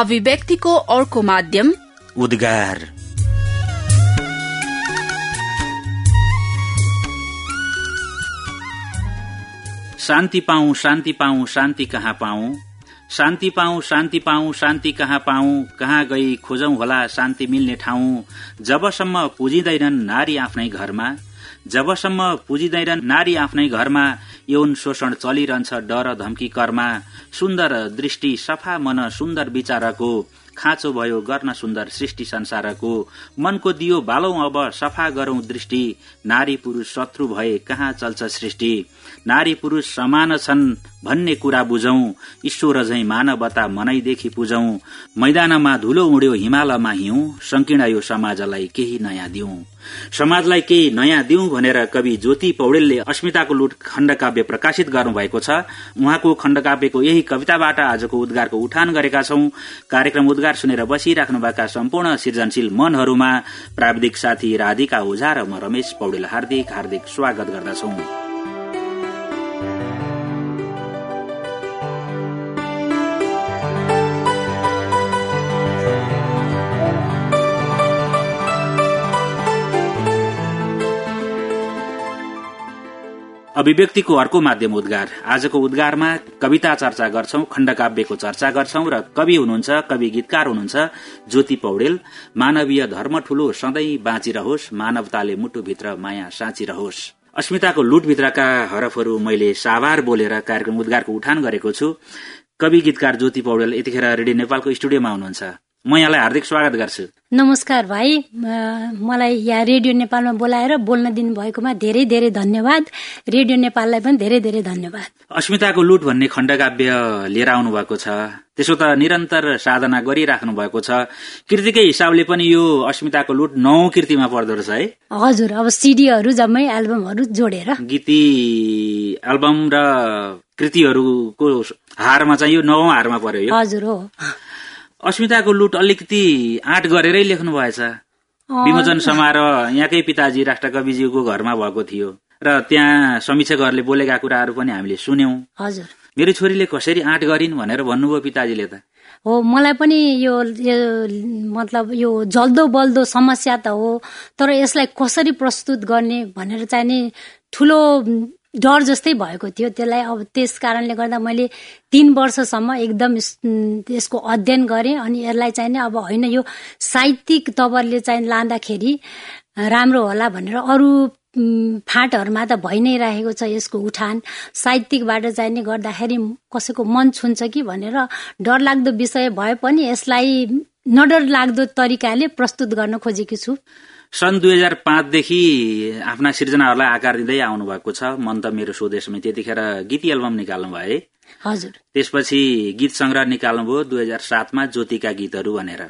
अभिव्यक्तिको अर्को माध्यम उद्गार। शान्ति पाऊ शान्ति पाऊ शान्ति कहाँ पाऊ? शान्ति पाऊ शान्ति पाऊ शान्ति कहाँ पाऊ? कहाँ गई खोजौं होला शान्ति मिल्ने ठाउँ? जबसम्म पुजिँदैनन् नारी आफ्नै घरमा जबसम्म पुजिँदैनन् नारी आफ्नै घरमा यौन शोषण चलिरहन्छ डर धम्की करमा। सुन्दर दृष्टि सफा मन सुन्दर विचारको खाँचो भयो गर्न सुन्दर सृष्टि संसारको। मनको दियो बालौ अब सफा गरौं दृष्टि। नारी पुरूष शत्रु भए कहाँ चल्छ सृष्टि? नारी पुरूष समान छन् भन्ने कुरा बुझौं ईश्वर झै मानवता मनैदेखि पुजौं। मैदानमा धुलो उड्यो हिमालमा हिउँ संकीर्ण यो समाजलाई केही नयाँ दिउँ। समाजलाई केही नयाँ दिउँ भनेर कवि ज्योति पौडेलले अस्मिताको लुट खण्डकाव्य प्रकाशित गर्नुभएको छ। उहाँको खण्डकाव्यको यही कविताबाट आजको उद्गारको उठान गरेका छौं। कार्यक्रम उद्गार सुनेर बसिराख्नुभएका सम्पूर्ण सृजनशील मनहरूमा प्राविधिक साथी राधिका ओझा र म रमेश पौडेल हार्दिक हार्दिक स्वागत गर्दछौं। अभिव्यक्तिको अर्को माध्यम उद्गार। आजको उद्गारमा कविता चर्चा गर्छौं खण्डकाव्यको चर्चा गर्छौं र कवि हुनुहुन्छ कवि गीतकार हुनुहुन्छ ज्योति पौडेल। मानवीय धर्म ठूलो सधैँ बाँचिरहोस् मानवताले मुटुभित्र माया साँचिरहोस्। अस्मिताको लुटभित्रका हरफहरू मैले साभार बोलेर कार्यक्रम उद्गारको उठान गरेको छु। कवि गीतकार ज्योति पौडेल यतिखेर रेडियो नेपालको स्टुडियोमा हुनुहुन्छ। म यहाँलाई हार्दिक स्वागत गर्छु। नमस्कार भाइ। मलाई यहाँ रेडियो नेपालमा बोलाएर बोल्न दिनु भएकोमा धेरै धेरै धन्यवाद। रेडियो नेपाललाई पनि धेरै धेरै धन्यवाद। अस्मिताको लुट भन्ने खण्डकाव्य लिएर आउनु भएको छ। त्यसो त निरन्तर साधना गरिराख्नु भएको छ। कृतिकै हिसाबले पनि यो अस्मिताको लुट नौ कृतिमा पर्दो रहेछ है। हजुर अब सिडीहरू जम्मै एल्बमहरू जोडेर। गीती एल्बम र कृतिहरूको हारमा चाहिँ यो नौ हारमा पर्यो हजुर हो। अस्मिताको लुट अलिकति आँट गरेरै लेख्नु भएछ। विमोचन समारोह यहाँकै पिताजी राष्ट्रकविज्यूको घरमा भएको थियो र त्यहाँ समीक्षकहरूले बोलेका कुराहरू पनि हामीले सुन्यौं। हजुर। मेरो छोरीले कसरी आँट गरिन् भनेर भन्नुभयो पिताजीले त। हो मलाई पनि यो मतलब यो जल्दो बल्दो समस्या त हो तर यसलाई कसरी प्रस्तुत गर्ने भनेर चाहिँ नि ठुलो डर जस्तै भएको थियो। त्यसलाई अब त्यस कारणले गर्दा मैले तीन वर्षसम्म एकदम यसको अध्ययन गरेँ अनि यसलाई चाहिँ अब होइन यो साहित्यिक तवरले चाहिँ लाँदाखेरि राम्रो होला भनेर अरू फाँटहरूमा त भइ नै राखेको छ यसको उठान। साहित्यिकबाट चाहिँ नि गर्दाखेरि कसैको मन छुन्छ कि भनेर डरलाग्दो विषय भए पनि यसलाई नडर लाग्दो तरिकाले प्रस्तुत गर्न खोजेकी छु। सन् दुई हजार पाँचदेखि आफ्ना सिर्जनाहरूलाई आकार दिँदै आउनु भएको छ मन त मेरो स्वदेशमै त्यतिखेर गीत एल्बम निकाल्नु भयो हजुर। त्यसपछि गीत संग्रह निकाल्नुभयो दुई हजार सातमा ज्योतिका गीतहरू भनेर।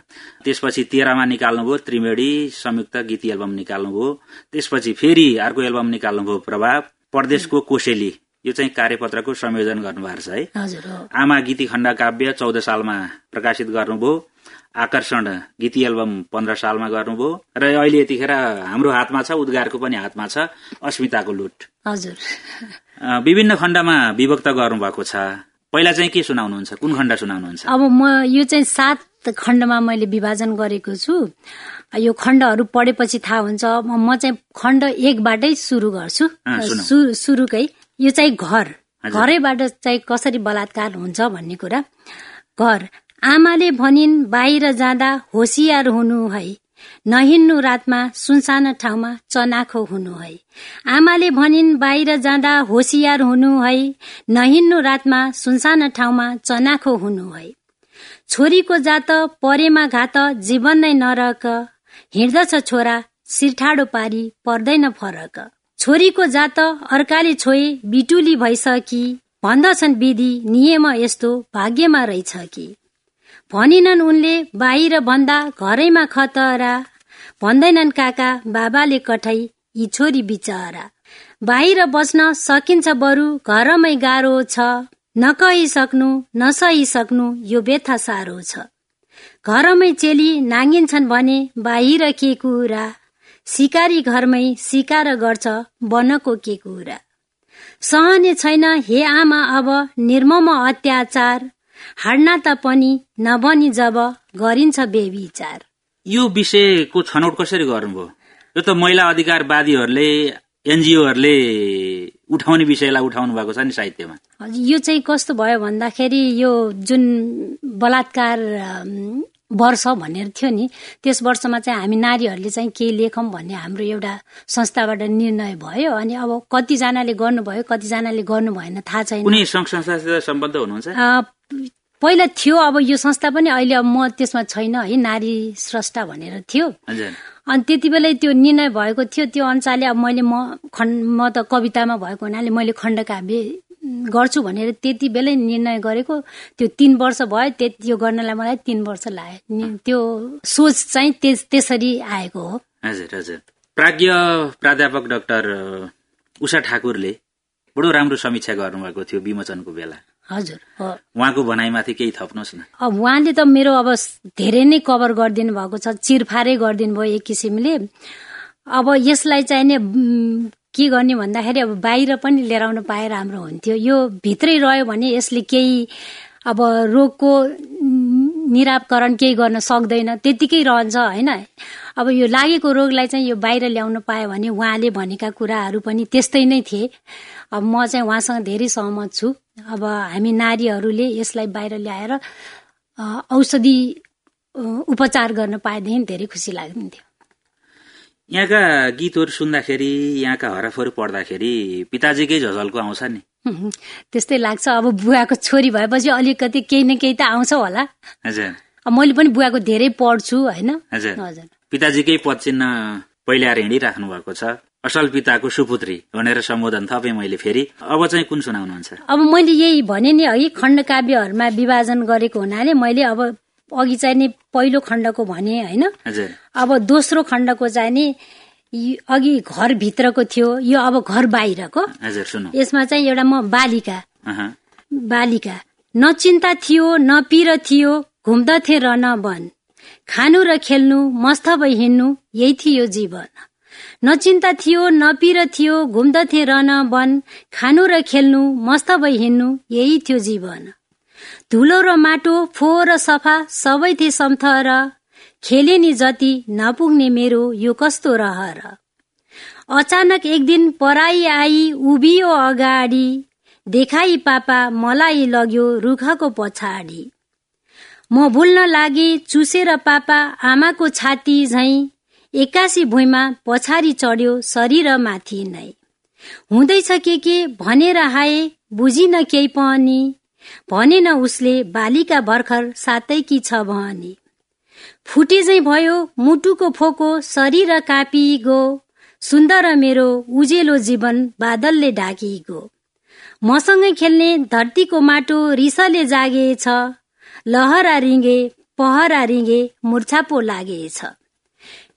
त्यसपछि तेह्रमा निकाल्नुभयो त्रिवेणी संयुक्त गीत एल्बम निकाल्नुभयो त्यसपछि फेरि अर्को एल्बम निकाल्नुभयो प्रभाव परदेशको कोसेली। यो चाहिँ कार्यपत्रको संयोजन गर्नुभएको छ है। आमा गीती खण्ड काव्य चौध सालमा प्रकाशित गर्नुभयो। आकर्षण गीती एल्बम पन्ध्र सालमा गर्नुभयो र अहिले यतिखेर हाम्रो हातमा छ उद्गारको पनि हातमा छ अस्मिताको लुट। हजुर। विभिन्न खण्डमा विभक्त गर्नुभएको छ। पहिला चाहिँ के सुनाउनुहुन्छ? कुन खण्ड सुनाउनुहुन्छ? अब म यो चाहिँ सात खण्डमा मैले विभाजन गरेको छु। यो खण्डहरू पढेपछि थाहा हुन्छ। म चाहिँ खण्ड एकबाटै सुरु गर्छु। सुरुकै यो चाहिँ घर। घरैबाट चाहिँ कसरी बलात्कार हुन्छ भन्ने कुरा। घर। आमाले भनिन् बाहिर जाँदा होसियार हुनु है। नहिन्नु रातमा सुनसान ठाउँमा चनाखो हुनु है। आमाले भनिन् बाहिर जाँदा होसियार हुनु है। नहिन्नु रातमा सुनसान ठाउँमा चनाखो हुनु है। छोरीको जात परेमा घात जीवन नै नरक। हिँड्दछ छोरा सिरठाडो पारी पर्दैन फरक। छोरीको जात अर्काले छोए बिटुली भइसकी। भन्दछन् विधि नियम यस्तो भाग्यमा रहेछ कि। भनिनन् उनले बाहिर भन्दा घरैमा खतरा भन्दैनन् काका बाबाले कठै यी छोरी बिचरा। बाहिर बस्न सकिन्छ बरु घरमै गाह्रो छ। नकहिसक्नु नसहिसक्नु यो व्यथा साह्रो छ। घरमै चेली नाङ्गिन्छन् भने बाहिर के कुरा? सिकारी घरमै सिकार गर्छ वनको के कुरा? सहने छैन हे आमा अब निर्मम अत्याचार। हाड्ना त पनि नबनी जब गरिन्छ बेविचार। यो विषयको छनौट कसरी गर्नुभयो? यो त महिला अधिकारवादीहरूले एनजिओहरूले उठाउने विषयलाई उठाउनु भएको छ नि साहित्यमा। यो चाहिँ कस्तो भयो भन्दाखेरि यो जुन बलात्कार वर्ष भनेर थियो नि त्यस वर्षमा चाहिँ हामी नारीहरूले चाहिँ केही लेखौँ भन्ने हाम्रो एउटा संस्थाबाट निर्णय भयो। अनि अब कतिजनाले गर्नुभयो कतिजनाले गर्नु भएन थाहा छैन। कुनै सम्बन्ध हुनुहुन्छ? पहिला थियो अब यो संस्था पनि अहिले अब म त्यसमा छैन है नारी स्रष्टा भनेर थियो। अनि त्यति बेलै त्यो निर्णय भएको थियो त्यो अनुसारले अब मैले म खण्ड म त कवितामा भएको हुनाले मैले खण्डकाव्य गर्छु भनेर त्यति बेलै निर्णय गरेको। त्यो तीन वर्ष भयो त्यो गर्नलाई मलाई तीन वर्ष लाग्यो त्यो सोच चाहिँ त्यसरी आएको हो। हजुर हजुर। प्राज्ञ प्राध्यापक डाक्टर उषा ठाकुरले बडो राम्रो समीक्षा गर्नुभएको थियो विमोचनको बेला। हजुर उहाँको भनाइमाथि केही थप्नुहोस् न। अब उहाँले त मेरो अब धेरै नै कभर गरिदिनु भएको छ चिरफारै गरिदिनु भयो एक किसिमले। अब यसलाई चाहिँ नि के गर्ने भन्दाखेरि अब बाहिर पनि लिएर आउन पाए राम्रो हुन्थ्यो। यो भित्रै रह्यो भने यसले केही अब रोगको निरापकरण केही गर्न सक्दैन त्यतिकै रहन्छ होइन? अब यो लागेको रोगलाई चाहिँ यो बाहिर ल्याउन पायो भने उहाँले भनेका कुराहरू पनि त्यस्तै नै थिए। अब म चाहिँ उहाँसँग धेरै सहमत छु। अब हामी नारीहरूले यसलाई बाहिर ल्याएर औषधि उपचार गर्न पाएदेखि धेरै खुसी लाग्थ्यो यहाँका गीतहरू सुन्दाखेरि यहाँका हरफहरू पढ्दाखेरि पिताजीकै झझल्को आउँछ नि। त्यस्तै लाग्छ। अब बुवाको छोरी भएपछि अलिकति केही न केही त आउँछ होला। हजुर। मैले पनि बुवाको धेरै पढ्छु होइन? हजुर। पिताजीकै पदचिन्ह पहिल्याएर हिँडिराख्नु भएको छ। असल पिताको सुपुत्री भनेर सम्बोधन थपेँ मैले फेरि। अब चाहिँ कुन सुनाउनुहुन्छ? अब मैले यही भने नि है खण्ड काव्यहरूमा विभाजन गरेको हुनाले मैले अब अघि चाहिँ नि पहिलो खण्डको भने होइन। अब दोस्रो खण्डको चाहिँ नि अघि घरभित्रको थियो यो अब घर बाहिरको। यसमा चाहिँ एउटा म बालिका। बालिका न चिन्ता थियो न पिर थियो घुम्दथे र न वन। खानु र खेल्नु मस्त भई हिँड्नु यही थियो जीवन। न चिन्ता थियो न पिर थियो घुम्दथे रहन वन खानु र खेल्नु मस्त भई हिँड्नु यही थियो जीवन। धुलो र माटो फोहोर र सफा सबै थिए सम्थ र खेले नि जति नपुग्ने मेरो यो कस्तो रहर। अचानक एक दिन पराई आई उभियो अगाडि। देखाई पापा मलाई लग्यो रुखको पछाडि। म भुल्न लागे चुसेर पापा आमाको छाती झै एक्कासी भुइँमा पछाडि चढ्यो शरीर माथि नै। हुँदैछ के के भनेर हाए बुझिन केही पनि भनेन उसले बालिका भर्खर सातैकी छ भनी। फुटे झै भयो मुटुको फोको शरीर कापिगो सुन्दर मेरो उजेलो जीवन बादलले ढाकिगो। मसँगै खेल्ने धरतीको माटो रिसले जागेछ लहरा रिङ्गे पहरा रिङ्गे मुर्छा पो लागेछ।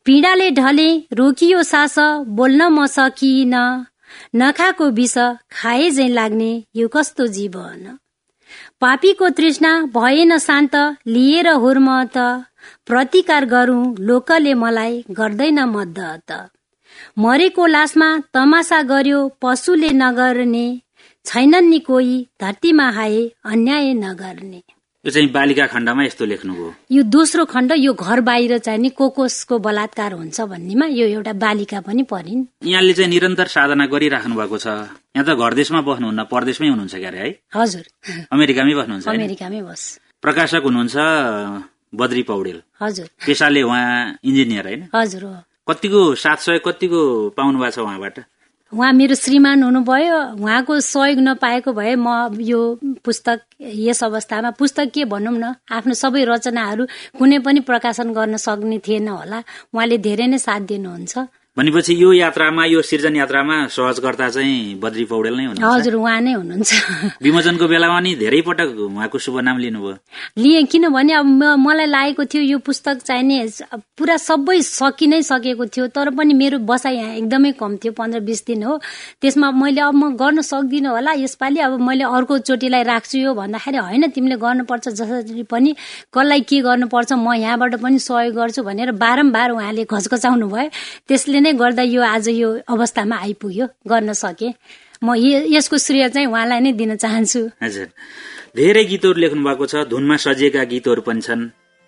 पीडाले ढले रोकियो सास बोल्न म सकिन। नखाको विष खाए झै लाग्ने यो कस्तो जीवन? पापीको तृष्णा भएन शान्त लिएर हुर्म त प्रतिकार गरौं लोकले मलाई गर्दैन मद्दत। मरेको लासमा तमासा गर्यो पशुले नगर्ने। छैनन् नि कोही धरतीमा हाए अन्याय नगर्ने। यो चाहिँ बालिका खण्डमा यस्तो लेख्नुभयो। यो दोस्रो खण्ड यो घर बाहिर चाहिँ नि कोकोसको बलात्कार हुन्छ भन्नेमा यो एउटा बालिका पनि परिन्। यहाँले चाहिँ निरन्तर साधना गरिराख्नु भएको छ। यहाँ त घर देशमा बस्नुहुन्न परदेशमै हुनुहुन्छ क्यारे है? हजुर। अमेरिकामै बस्नुहुन्छ अमेरिकामै बस। प्रकाशक हुनुहुन्छ बद्री पौडेल। हजुर। पेसाले उहाँ इन्जिनियर होइन हजुर कतिको सात सय कतिको पाउनु भएको छ उहाँबाट? उहाँ मेरो श्रीमान हुनुभयो उहाँको सहयोग नपाएको भए म यो पुस्तक यस अवस्थामा पुस्तक के भनौँ न आफ्नो सबै रचनाहरू कुनै पनि प्रकाशन गर्न सक्ने थिएन होला। उहाँले धेरै नै साथ दिनुहुन्छ। भनेपछि यो यात्रामा यो सिर्जन यात्रामा सहजकर्ता चाहिँ बद्री पौडेल नै हुनुहुन्छ। हजुर उहाँ नै हुनुहुन्छ। विमोचनको बेलामा नि धेरै पटक उहाँको शुभ नाम लिनुभयो। लिएँ किनभने अब मलाई लागेको थियो यो पुस्तक चाहिने पुरा सबै सकि नै सकेको थियो तर पनि मेरो बसाइ यहाँ एकदमै कम थियो पन्ध्र बिस दिन हो। त्यसमा मैले अब म गर्न सक्दिनँ होला यसपालि अब मैले अर्को चोटिलाई राख्छु यो भन्दाखेरि होइन तिमीले गर्नुपर्छ जसरी पनि कसलाई के गर्नुपर्छ म यहाँबाट पनि सहयोग गर्छु भनेर बारम्बार उहाँले घचघचाउनु भयो त्यसले नै गर्दा यो आज यो अवस्थामा आइपुग्यो गर्न सके। म यसको श्रेय चाहिँ उहाँलाई नै दिन चाहन्छु। हजुर। धेरै गीतहरू लेख्नु भएको छ। धुनमा सजिएका गीतहरू पनि छन्।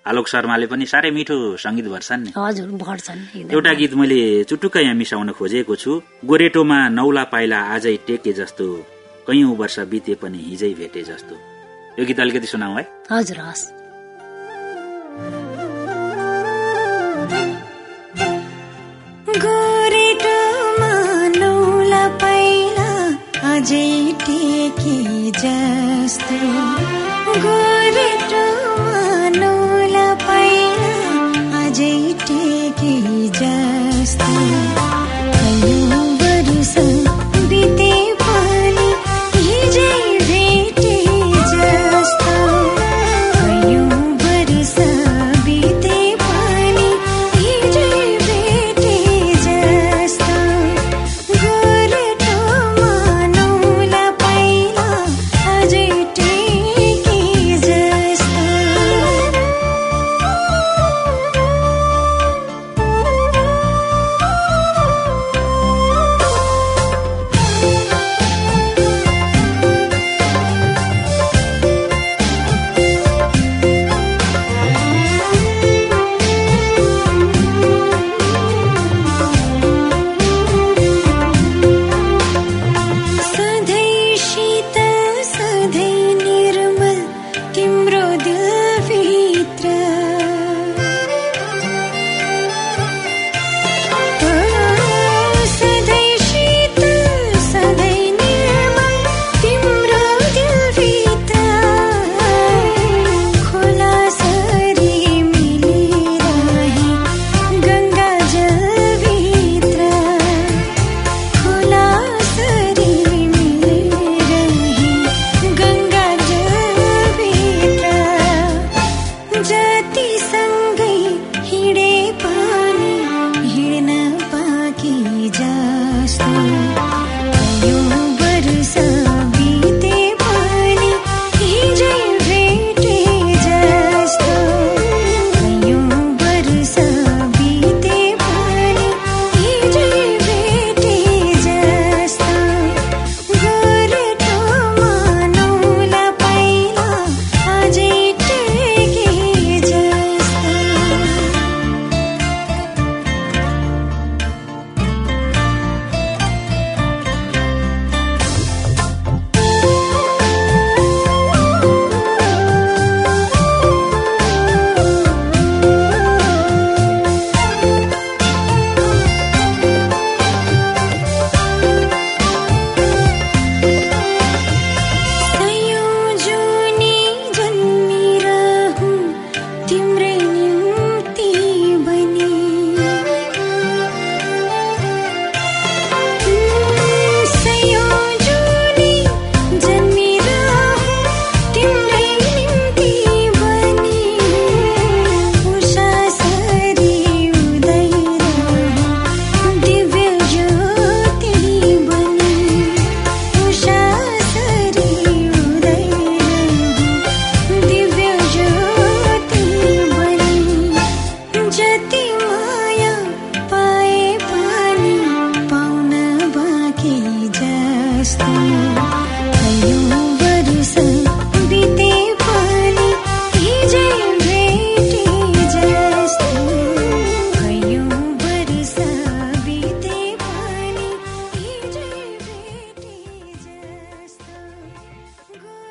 आलोक शर्माले पनि साह्रै मिठो संगीत भर्छन् नि। हजुर भर्छन्। एउटा गीत मैले चुटुक्क यहाँ मिसाउन खोजेको छु। गोरेटोमा नौला पाइला आजै टेके जस्तो। कैयौं वर्ष बिते पनि हिजै भेटे जस्तो। यो गीत अलिकति सुनाऊ है। हजुर हस्। टेके जस्तो गोरेटोमा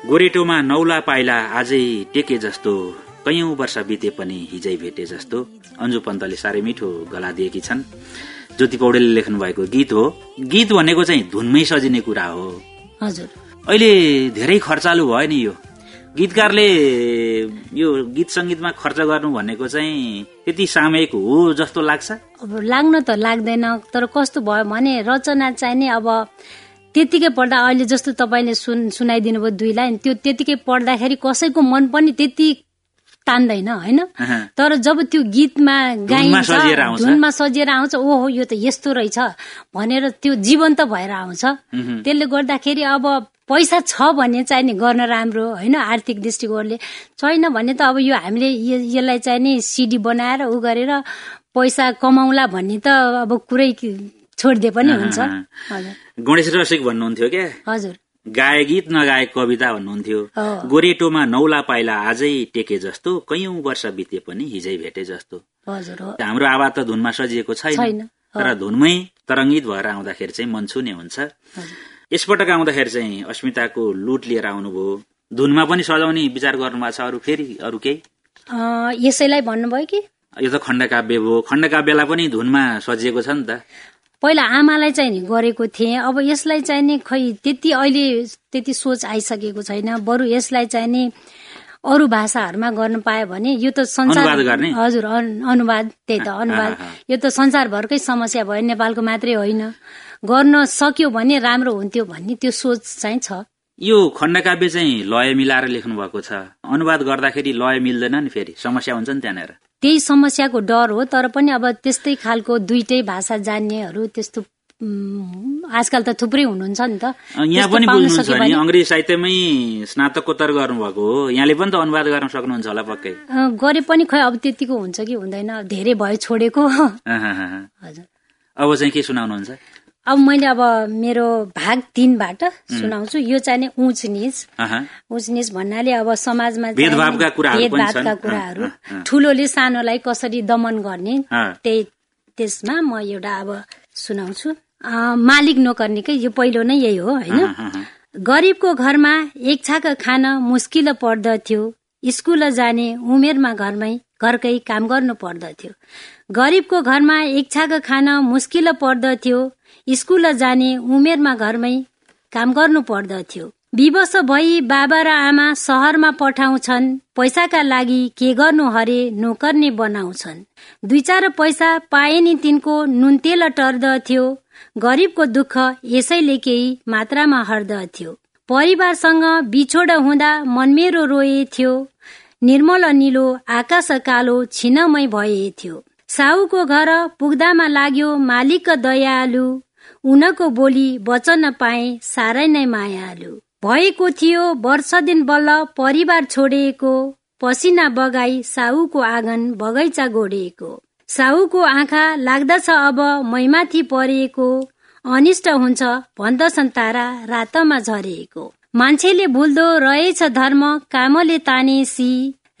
गोरेटोमा नौला पाइला आजै टेके जस्तो कैयौं वर्ष बिते पनि हिजै भेटे जस्तो अन्जु पन्तले साह्रै मिठो गला दिएकी छन्। ज्योति पौडेलले लेख्नु भएको गीत हो। गीत भनेको चाहिँ धुनमै सजिने कुरा हो। हजुर। अहिले धेरै खर्चालु भयो नि यो। गीतकारले यो गीत संगीतमा खर्च गर्नु भनेको चाहिँ त्यति सामयिक हो जस्तो लाग्छ? अब लाग्न त लाग्दैन तर कस्तो भयो भने रचना चाहिँ नि अब त्यतिकै पढ्दा अहिले जस्तो तपाईँले सुन सुनाइदिनु भयो दुई लाइन त्यो त्यतिकै पढ्दाखेरि कसैको मन पनि त्यति तान्दैन होइन? तर जब त्यो गीतमा गाइन्छ धुनमा सजिएर आउँछ ओहो यो त यस्तो रहेछ भनेर त्यो जीवन्त भएर आउँछ। त्यसले गर्दाखेरि अब पैसा छ भने चाहिँ नि गर्न राम्रो होइन आर्थिक दृष्टिकोणले? छैन भने त अब यो हामीले यसलाई चाहिँ नि सिडी बनाएर ऊ गरेर पैसा कमाउला भन्ने त अब कुरै छोडिदिए पनि हुन्छ। गणेश रसिक भन्नुहुन्थ्यो क्या? हजुर। गाए गीत नगाए कविता भन्नुहुन्थ्यो। गोरेटोमा नौला पाइला आजै टेके जस्तो कैयौं वर्ष बिते पनि हिजै भेटे जस्तो। हजुर हाम्रो आवाज त धुनमा सजिएको छैन। तर धुनमै तरङ्गित भएर आउँदाखेरि चाहिँ मन छुने हुन्छ। यसपटक आउँदाखेरि चाहिँ अस्मिताको लुट लिएर आउनुभयो। धुनमा पनि सजाउने विचार गर्नुभएको छ अरू फेरि अरू केही? यसैलाई भन्नुभयो कि? यो त खण्डकाव्य भयो खण्डकाव्यलाई पनि धुनमा सजिएको छ नि त। पहिला आमालाई चाहिँ नि गरेको थिएँ। अब यसलाई चाहिँ नि खै त्यति अहिले त्यति सोच आइसकेको छैन। बरु यसलाई चाहिँ नि अरू भाषाहरूमा गर्न पायो भने यो त संसार? हजुर अन- अनुवाद त्यही त अनुवाद। यो त संसारभरकै समस्या भयो। नेपालको मात्रै होइन। गर्न सक्यो भने राम्रो हुन्थ्यो भन्ने त्यो सोच चाहिँ छ। यो खण्डकाव्य चाहिँ लय मिलाएर लेख्नु भएको छ। अनुवाद गर्दाखेरि लय मिल्दैन नि फेरि। समस्या हुन्छ नि त्यहाँनिर। त्यही समस्याको डर हो तर पनि अब त्यस्तै खालको दुइटै भाषा जान्नेहरू त्यस्तो आजकल त थुप्रै हुनुहुन्छ नि त। यहाँ पनि बुझ्नुहुन्छ नि अङ्ग्रेजी साहित्यमै स्नातकोत्तर गर्नुभएको हो। यहाँले पनि त अनुवाद गर्न सक्नुहुन्छ होला पक्कै। गरे पनि खै अब त्यतिको हुन्छ कि हुँदैन धेरै भयो छोडेको। हजुर। अब चाहिँ के सुनाउनुहुन्छ? अब मैले अब मेरो भाग तीनबाट सुनाउँछु। यो चाहिँ नि उच निच। उच निच भन्नाले अब समाजमा भेदभावका कुराहरू। ठुलोले सानोलाई कसरी दमन गर्ने। त्यही त्यसमा म एउटा अब सुनाउँछु। मालिक नोकर्नीकै यो पहिलो नै यही हो होइन। गरिबको घरमा एक छाक खान मुस्किल पर्दथ्यो। स्कुल जाने उमेरमा घरमै घरकै काम गर्नु पर्दथ्यो। गरिबको घरमा एक छाक खान मुस्किल पर्दथ्यो। स्कुल जाने उमेरमा घरमै काम गर्नु पर्दथ्यो। विवश भई बाबा र आमा सहरमा पठाउँछन् पैसाका लागि के गर्नु हरे नोकर्ने बनाउँछन्। दुई चार पैसा पाए नि तिनको नुन तेल टर्दथ्यो गरिबको दुःख यसैले केही मात्रामा हर्दथ्यो। परिवारसँग बिछोड हुँदा मन मेरो रोएथ्यो निर्मल निलो आकाश कालो छिनमै भएथ्यो। साहुको घर पुग्दामा लाग्यो मालिक दयालु उनको बोली वचन पाए साह्रै नै मायालु। भएको थियो वर्ष दिन बल्ल परिवार छोडेको पसिना बगाई साहुको आँगन बगैँचा गोडेको। साहुको आँखा लाग्दछ अब मैमाथि परेको अनिष्ट हुन्छ भन्दछन् तारा रातमा झरेको। मान्छेले भुल्दो रहेछ धर्म कामले तानेसी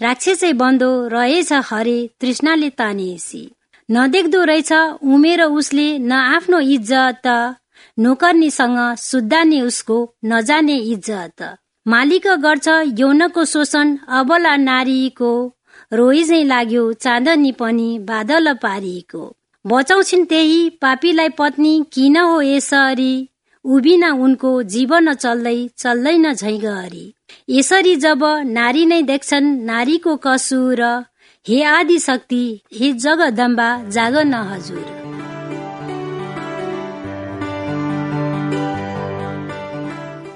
राक्षसै बन्दो रहेछ हरे तृष्णाले तानेसी। नदेख्दो रहेछ उमेर उसले न आफ्नो इज्जत नोकर्नीसँग सुद्धाने उसको नजाने इज्जत। मालिक गर्छ यौनको शोषण अबला नारीको रोइझै लाग्यो चाँदनी पनि बादल पारिएको बचाउँछिन् त्यही पापीलाई पत्नी किन हो यसरी? उभिन उनको जीवन चल्दै चल्दैन झै गरी यसरी जब नारी नै देख्छन् नारीको कसुर हे आदि शक्ति हे जगदम्बा जाग न हजुर।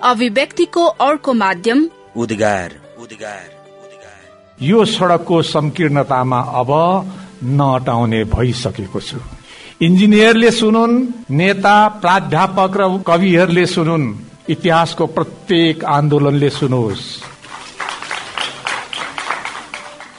अभिव्यक्तिको अर्को माध्यम उद्गार। उद्गार उद्गार यो सड़कको संकीर्णतामा अब नअटाउने भइसकेको छु। इन्जिनियरले सुनुन् नेता प्राध्यापक र कविहरूले सुनुन् इतिहासको प्रत्येक आन्दोलनले सुनोस्।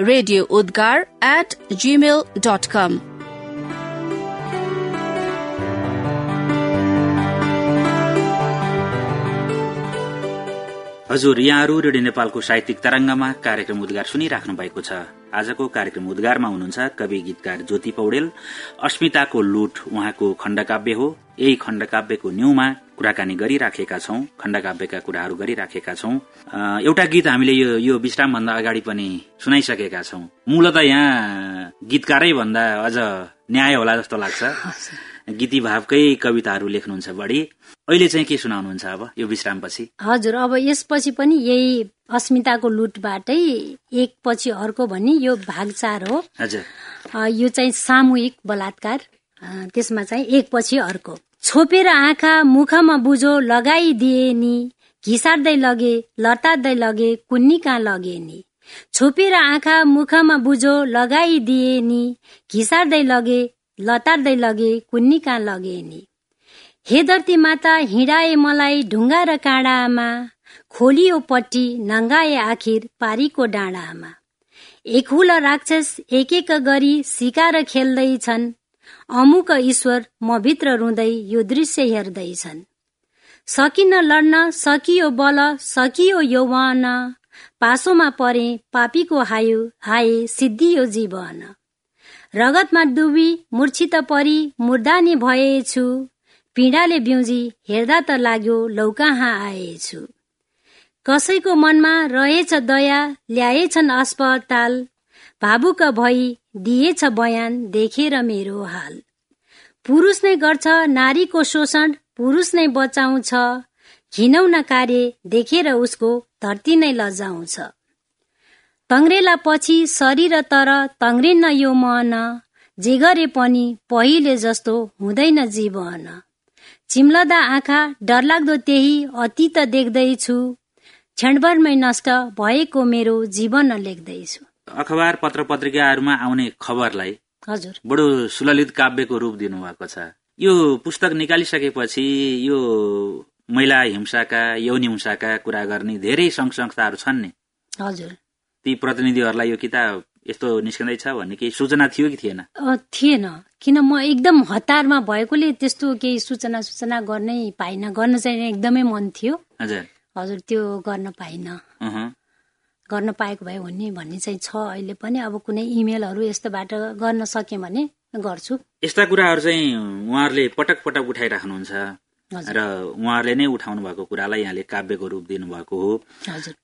radio Udgar at Gmail हजुर यहाँहरू रेडियो नेपालको साहित्यिक तरंगमा कार्यक्रम उद्गार सुनिराख्नु भएको छ। आजको कार्यक्रम उद्गारमा हुनुहुन्छ कवि गीतकार ज्योति पौडेल। अस्मिताको लुट उहाँको खण्डकाव्य हो। यही खण्डकाव्यको न्यूमा कुराकानी गरिराखेका छौं खण्डकाव्यका कुराहरू गरिराखेका छौं। एउटा गीत हामीले यो यो विश्राम भन्दा अगाडि पनि सुनाइसकेका छौं। मूलत यहाँ गीतकारै भन्दा अझ न्याय होला जस्तो लाग्छ। गीती भावकै कविताहरू लेख्नुहुन्छ बढी। अहिले चाहिँ के सुनाउनुहुन्छ अब यो विश्रामपछि? हजुर अब यसपछि पनि यही अस्मिताको लुटबाटै एक पछि अर्को भन्ने यो भाग चार हो। हजुर। यो चाहिँ सामूहिक बलात्कार त्यसमा चाहिँ एकपछि अर्को। छोपेर आँखा मुखमा बुझो लगाइदिए नि। घिसार्दै लगे लतार्दै लगे कुन्नी कहाँ लगे नि। छोपेर आँखा मुखमा बुझो लगाइदिए नि। घिसार्दै लगे लतार्दै लगे कुन्नी लगे नि। हे धरती माता हिँडाए मलाई ढुङ्गा र काँडामा खोलियो पट्टी नङ्गाए आखिर पारीको डाँडामा। एक हुल राक्षस एक एक गरी सिकार खेल्दैछन्। अमुक ईश्वर म भित्र रुँदै यो दृश्य हेर्दैछन्। सकिन लड्न सकियो बल सकियो यौवन पासोमा परे पापीको हायो हाए सिद्धियो जीवन। रगतमा डुबी मूर्छित परी मुर्दानी भएछु। पीडाले बिउजी हेर्दा त लाग्यो लौ कहाँ आएछु। कसैको मनमा रहेछ दया ल्याएछन् अस्पताल। भावुक भई दिएछ बयान देखेर मेरो हाल। पुरुष नै गर्छ नारीको शोषण पुरुष नै बचाउँछ। घिनौना कार्य देखेर उसको धरती नै लजाउँछ। तङ्ग्रेला पछि शरीर तर तङ्ग्रिन्न यो मन जे गरे पनि पहिले जस्तो हुँदैन जीवन। चिम्लदा आँखा डरलाग्दो त्यही अतीत देख्दैछु। क्षणभरमै नष्ट भएको मेरो जीवन लेख्दैछु। अखबार पत्र पत्रिकाहरूमा आउने खबरलाई हजुर। बडो सुललित काव्यको रूप दिनुभएको छ। यो पुस्तक निकालिसकेपछि यो महिला हिंसाका यौन हिंसाका कुरा गर्ने धेरै संघ संस्थाहरू छन् नि। हजुर। ती प्रतिनिधिहरूलाई यो किताब यस्तो निस्कँदैछ भन्ने केही सूचना थियो कि थिएन? थिएन। किन म एकदम हतारमा भएकोले त्यस्तो केही सूचना सूचना गर्नै पाइन। गर्न चाहिँ एकदमै मन थियो। हजुर। हजुर त्यो गर्न पाइन। गर्न पाएको भए हुने भन्ने चाहिँ छ अहिले पनि। अब कुनै इमेलहरू यस्तोबाट गर्न सक्यो भने गर्छु। यस्ता कुराहरू चाहिँ उहाँहरूले पटक पटक उठाइराख्नुहुन्छ। र उहाँहरूले नै उठाउनु भएको कुरालाई यहाँले काव्यको रूप दिनुभएको हो।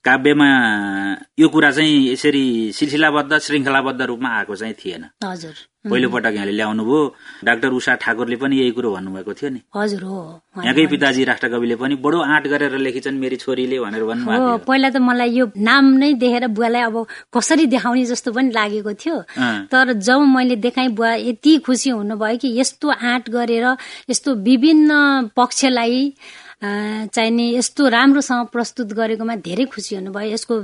काव्यमा यो कुरा चाहिँ यसरी सिलसिलाबद्ध श्रृङ्खलाबद्ध रूपमा आएको चाहिँ थिएन। पहिलो पटक यहाँले ल्याउनु भयो। डाक्टर उषा ठाकुरले पनि यही कुरो भन्नुभएको थियो नि। हजुर हो यहाँकै पिताजी राष्ट्रकविले पनि बडो आँट गरेर लेखिन्छन् मेरी छोरीले भनेर भन्नुभयो पहिला त मलाई यो नाम नै देखेर बुवालाई अब कसरी देखाउने जस्तो पनि लागेको थियो। तर जब मैले देखाएँ बुवा यति खुसी हुनुभयो कि यस्तो आँट गरेर यस्तो विभिन्न पक्षलाई चाहिने यस्तो राम्रोसँग प्रस्तुत गरेकोमा धेरै खुसी हुनुभयो। यसको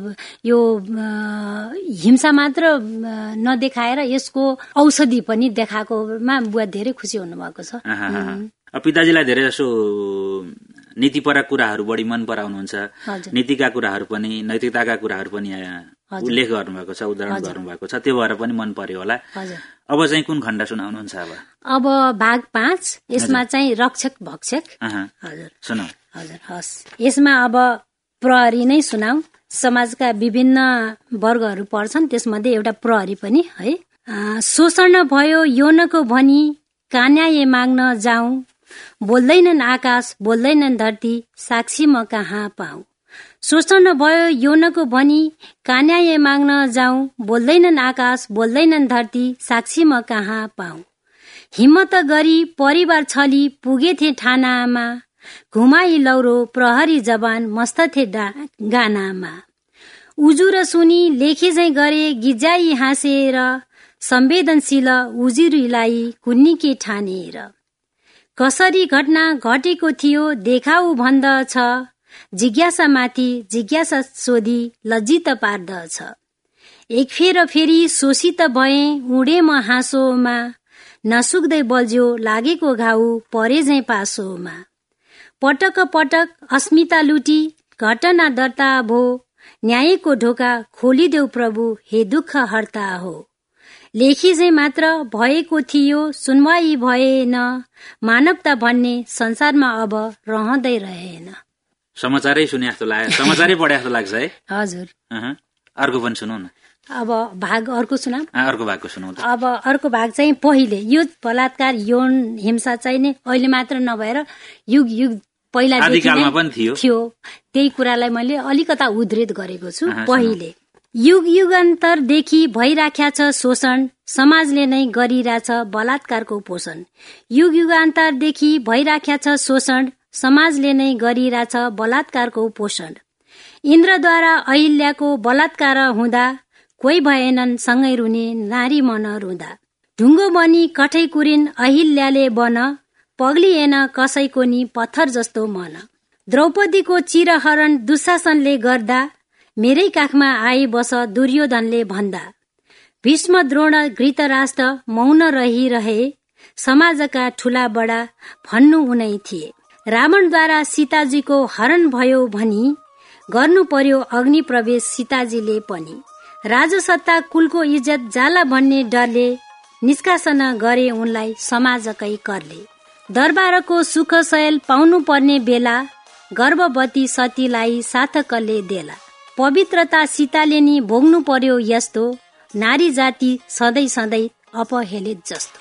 यो हिंसा मात्र नदेखाएर यसको औषधि पनि देखाएकोमा बुवा धेरै खुसी हुनुभएको छ। पिताजीलाई धेरै जसो नीतिपरक कुराहरू बढी मन पराउनुहुन्छ। नीतिका कुराहरू पनि नैतिकताका कुराहरू पनि उल्लेख गर्नुभएको छ उदाहरण गर्नुभएको छ त्यो भएर पनि मन पर्यो होला। अब चाहिँ कुन खण्ड सुनाउनुहुन्छ अब? अब भाग पाँच यसमा चाहिँ रक्षक भक्षक। हजुर। हजुर हस्। यसमा अब प्रहरी नै सुनाऊ समाजका विभिन्न वर्गहरू पर्छन् त्यसमध्ये एउटा प्रहरी पनि है। शोषण भयो यौनको भनी कान्याए माग्न जाउँ। बोल्दैनन् आकाश बोल्दैनन् धरती साक्षी म कहाँ पाऊ शोषण भयो यौनको भनी कान्याए माग्न जाउँ बोल्दैनन् आकाश बोल्दैनन् धरती साक्षी म कहाँ पाऊ हिम्मत गरी परिवार छली पुगेथे ठानामा। घुमाई लौरो प्रहरी जवान मस्त थे गानामा। उजु र सुनी लेखे चाहिँ गरे गिजाई हाँसेर संवेदनशील उजुरीलाई कुन्निके ठानेर। कसरी घटना घटेको थियो देखाउ भन्दछ जिज्ञासा माथि जिज्ञासा सोधी लज्जित पार्दछ। एक फेर फेरि शोषित भए उडे म हाँसोमा नसुक्दै बल्झ्यो लागेको घाउ परे झै पासोमा। पटक पटक अस्मिता लुटी घटना दर्ता भो न्यायको ढोका खोलिदेऊ प्रभु हे दुःख हर्ता हो। लेखी चाहिँ मात्र भएको थियो सुनवाई भएन मानवता भन्ने संसारमा अब रहँदै रहेन। समाचारै सुने जस्तो लाग्यो। समाचारै पढे जस्तो लाग्छ है? हजुर। अर्को पनि सुनौ न। अब भाग अर्को सुना अर्को भागको सुनौ अब अर्को भाग चाहिँ पहिले। यो बलात्कार यौन हिंसा चाहिँ नै अहिले मात्र नभएर युग युग पहिला थियो। त्यही कुरालाई मैले अलिकता उद्धित गरेको छु पहिले। युग युगान्तरदेखि भइराख्या छ शोषण। समाजले नै गरिरहेछ बलात्कारको पोषण युग युगान्तरदेखि भइराख्या छ शोषण। समाजले नै गरिरहेछ बलात्कारको पोषण इन्द्रद्वारा अहिल्याको बलात्कार हुँदा कोही भएनन् सँगै रुने नारी मन रुँदा ढुङ्गो बनी कठै कुरिन अहिल्याले बन पग्लिएन कसैको नि पत्थर जस्तो मन। द्रौपदीको चिरहरण दुशासनले गर्दा मेरै काखमा आई बस दुर्योधनले भन्दा भीष्म द्रोण घृतराष्ट्र मौन रहिरहे समाजका ठूला बडा भन्नु उनै थिए। रावणद्वारा सीताजीको हरण भयो भनी गर्नु पर्यो अग्नि प्रवेश सीताजीले पनि। राजसत्ता कुलको इज्जत जाला भन्ने डरले निष्कासन गरे उनलाई समाजकै करले। दरबारको सुख शयल पाउनु पर्ने बेला गर्भवती सतीलाई साथकले देला। पवित्रता सीताले नि भोग्नु पर्यो यस्तो नारी जाति सधैँ सधैँ अपहेलित जस्तो।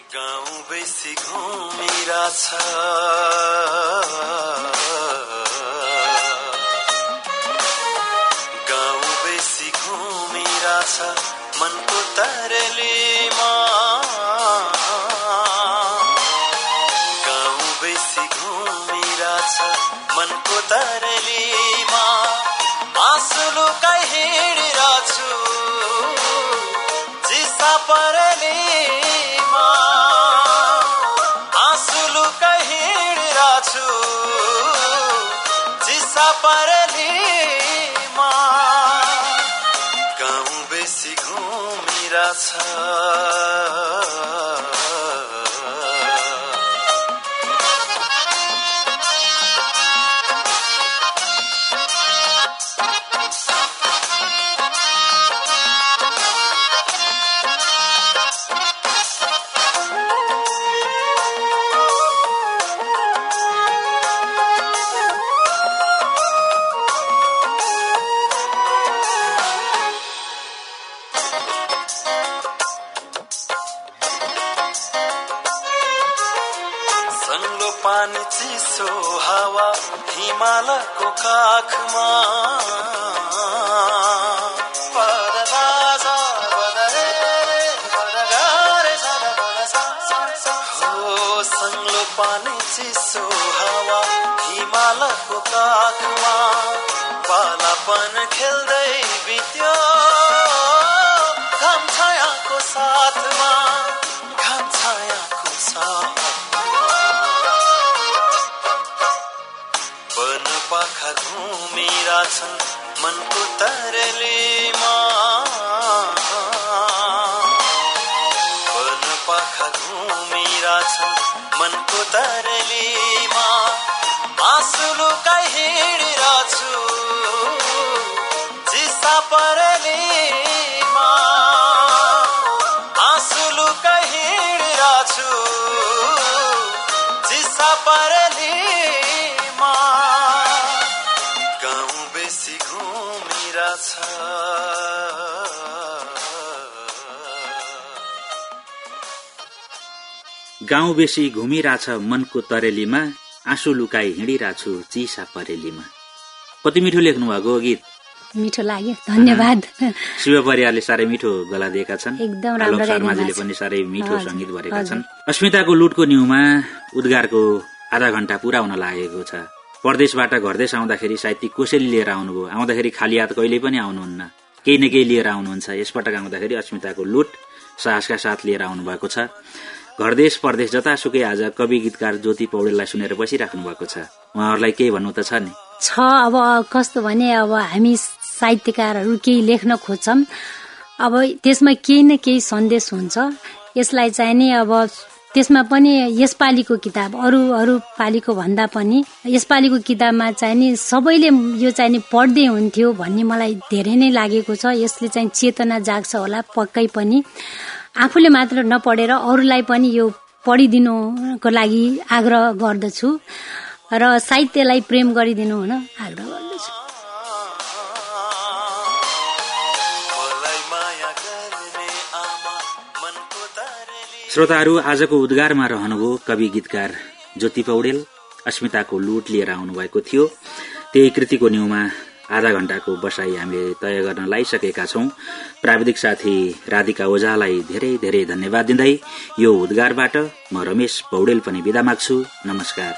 तरलीमा आँसु लुकाइ हिँडिरहेछु। चिसा परलीमा आँसु लुकाइ हिँडिरहेछु। चिसा परलीमा गाउँ बेसी घुमिरहेछ। चिसो हावा हिमालको काखमा पालापन खेल्दै बित्यो। घाम साथमा घाम छायाको साथ वन पाखा घुमिरहेछन् मनको तरलीमा वन पाखा घुमिरहेछन् मनको तरलीमा आँसु लुकाइ हिँडिरहेछु चिसा परलीमा आँसु लुकाइ चिसा परलीमा गाउँ बेसी घुमिरहेछ। गाउँ बेसी घुमिरहेछ मनको तरेलीमा आँसु लुकाई हिँडिरहेछु चिसा परेलीमा। कति मिठो लेख्नु भएको गीत? मिठो लाग्यो धन्यवाद। शिव परियारले साह्रै मिठो गला दिएका छन्। एकदम राम्रो शर्माजीले। पनि साह्रै मिठो सङ्गीत भरेका। छन्। अस्मिताको लुटको न्युमा उद्गारको आधा घण्टा पूरा हुन लागेको छ। परदेशबाट घरदेश आउँदाखेरि सायद ती कसैले लिएर आउनुभयो। आउँदाखेरि खाली हात कहिल्यै पनि आउनुहुन्न। केही न केही लिएर आउनुहुन्छ। यसपटक आउँदाखेरि अस्मिताको लुट साहसका साथ लिएर आउनु भएको छ। घरदेश परदेश जतासुकै आज कवि गीतकार ज्योति पौडेललाई सुनेर बसिराख्नु भएको छ। उहाँहरूलाई केही भन्नु त छ नि? छ अब कस्तो भने अब हामी साहित्यकारहरू केही लेख्न खोज्छौँ अब त्यसमा केही न केही सन्देश हुन्छ। यसलाई चाहिँ नि अब त्यसमा पनि यसपालिको किताब अरू अरू पालिको भन्दा पनि यसपालिको किताबमा चाहिँ नि सबैले यो चाहिँ नि पढ्दै हुन्थ्यो भन्ने मलाई धेरै नै लागेको छ। यसले चाहिँ चेतना जाग्छ होला पक्कै पनि। आफूले मात्र नपढेर अरूलाई पनि यो पढिदिनुको लागि आग्रह गर्दछु र साहित्यलाई प्रेम गरिदिनु हुन आग्रह गर्दछु। मलाई माया गर्ने आमा मनको तरली। श्रोताहरू आजको उद्गारमा रहनुभयो कवि गीतकार ज्योति पौडेल अस्मिताको लुट लिएर आउनुभएको थियो। त्यही कृतिको न्युमा आधा घण्टाको बसाई हामीले तय गर्न लागिसकेका छौं। प्राविधिक साथी राधिका ओझालाई धेरै धेरै धन्यवाद दिँदै यो उद्गारबाट म रमेश पौडेल पनि विदा माग्छु। नमस्कार।